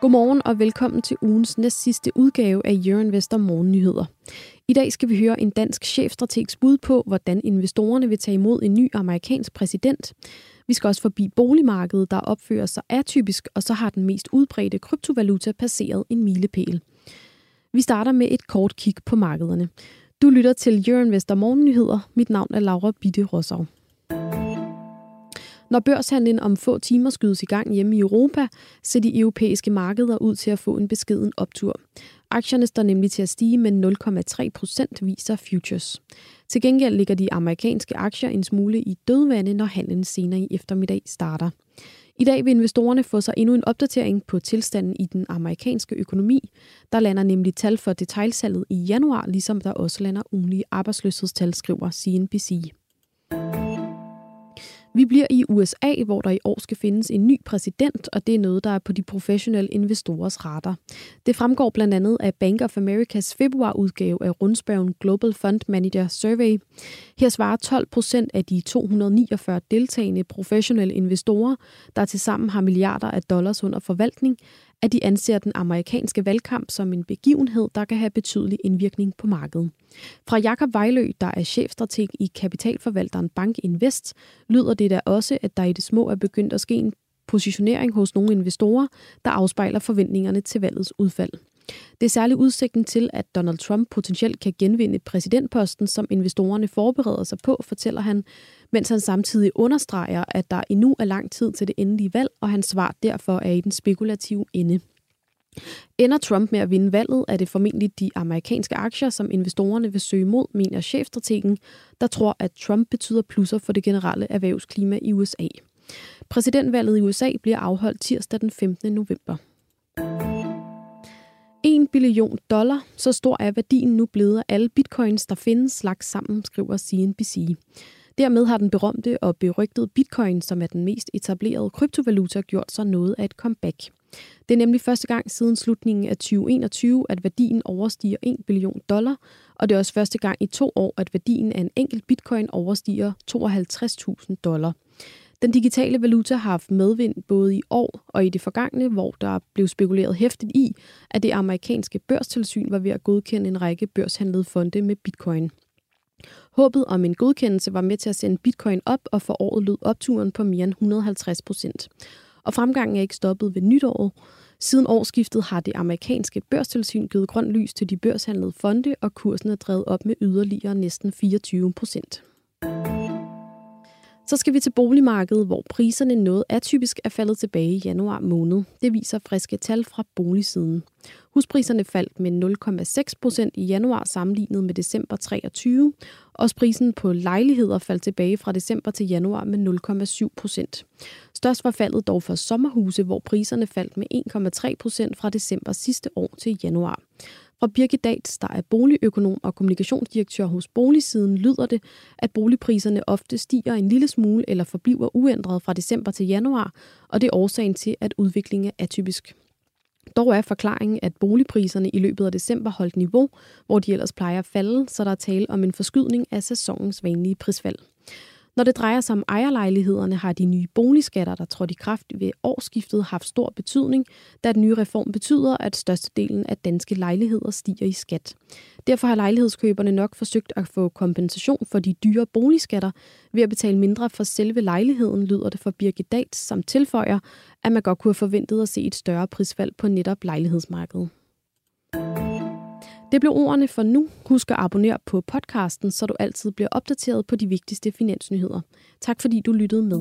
Godmorgen og velkommen til ugens næst sidste udgave af Euroinvestor Morgennyheder. I dag skal vi høre en dansk chefstrategs bud på, hvordan investorerne vil tage imod en ny amerikansk præsident. Vi skal også forbi boligmarkedet, der opfører sig atypisk, og så har den mest udbredte kryptovaluta passeret en milepæl. Vi starter med et kort kig på markederne. Du lytter til Euroinvestor Morgennyheder. Mit navn er Laura Bitte Rossov. Når børshandlen om få timer skydes i gang hjemme i Europa, ser de europæiske markeder ud til at få en beskeden optur. Aktierne står nemlig til at stige med 0,3 procent, viser futures. Til gengæld ligger de amerikanske aktier en smule i dødvande, når handlen senere i eftermiddag starter. I dag vil investorerne få sig endnu en opdatering på tilstanden i den amerikanske økonomi. Der lander nemlig tal for detailsalget i januar, ligesom der også lander ugenlige arbejdsløshedstal, skriver CNBC. Vi bliver i USA, hvor der i år skal findes en ny præsident, og det er noget, der er på de professionelle investorers radar. Det fremgår blandt andet af Bank of Americas februarudgave af rundspørgen Global Fund Manager Survey. Her svarer 12 procent af de 249 deltagende professionelle investorer, der tilsammen har milliarder af dollars under forvaltning, at de anser den amerikanske valgkamp som en begivenhed, der kan have betydelig indvirkning på markedet. Fra Jakob Vejlø, der er chefstrateg i kapitalforvalteren Bank Invest, lyder det da også, at der i det små er begyndt at ske en positionering hos nogle investorer, der afspejler forventningerne til valgets udfald. Det er særligt udsigten til, at Donald Trump potentielt kan genvinde præsidentposten, som investorerne forbereder sig på, fortæller han, mens han samtidig understreger, at der endnu er lang tid til det endelige valg, og hans svar derfor er i den spekulative ende. Ender Trump med at vinde valget, er det formentlig de amerikanske aktier, som investorerne vil søge mod, mener chefstrategen, der tror, at Trump betyder plusser for det generelle erhvervsklima i USA. Præsidentvalget i USA bliver afholdt tirsdag den 15. november. 1 billion dollar, så stor er værdien nu blevet af alle bitcoins, der findes lagt sammen, skriver CNBC. Dermed har den berømte og berygtede bitcoin, som er den mest etablerede kryptovaluta, gjort sig noget af et comeback. Det er nemlig første gang siden slutningen af 2021, at værdien overstiger 1 billion dollar, og det er også første gang i to år, at værdien af en enkelt bitcoin overstiger 52.000 dollar. Den digitale valuta har haft medvind både i år og i det forgangne, hvor der blev spekuleret hæftigt i, at det amerikanske børstilsyn var ved at godkende en række børshandlede fonde med bitcoin. Håbet om en godkendelse var med til at sende bitcoin op, og for året lød opturen på mere end 150 procent. Og fremgangen er ikke stoppet ved nytåret. Siden årsskiftet har det amerikanske børstilsyn givet grønt lys til de børshandlede fonde, og kursen er drevet op med yderligere næsten 24 procent. Så skal vi til boligmarkedet, hvor priserne noget atypisk er faldet tilbage i januar måned. Det viser friske tal fra boligsiden. Huspriserne faldt med 0,6 procent i januar sammenlignet med december 23. Også prisen på lejligheder faldt tilbage fra december til januar med 0,7 procent. Størst var faldet dog for sommerhuse, hvor priserne faldt med 1,3 procent fra december sidste år til januar. Fra Birgit Dats, der er boligøkonom og kommunikationsdirektør hos Boligsiden, lyder det, at boligpriserne ofte stiger en lille smule eller forbliver uændret fra december til januar, og det er årsagen til, at udviklingen er typisk. Dog er forklaringen, at boligpriserne i løbet af december holdt niveau, hvor de ellers plejer at falde, så der er tale om en forskydning af sæsonens vanlige prisfald. Når det drejer sig om ejerlejlighederne, har de nye boligskatter, der trådte i kraft ved årsskiftet, haft stor betydning, da den nye reform betyder, at størstedelen af danske lejligheder stiger i skat. Derfor har lejlighedskøberne nok forsøgt at få kompensation for de dyre boligskatter ved at betale mindre for selve lejligheden, lyder det for Birgit Dahl, som tilføjer, at man godt kunne have forventet at se et større prisfald på netop lejlighedsmarkedet. Det blev ordene for nu. Husk at abonnere på podcasten, så du altid bliver opdateret på de vigtigste finansnyheder. Tak fordi du lyttede med.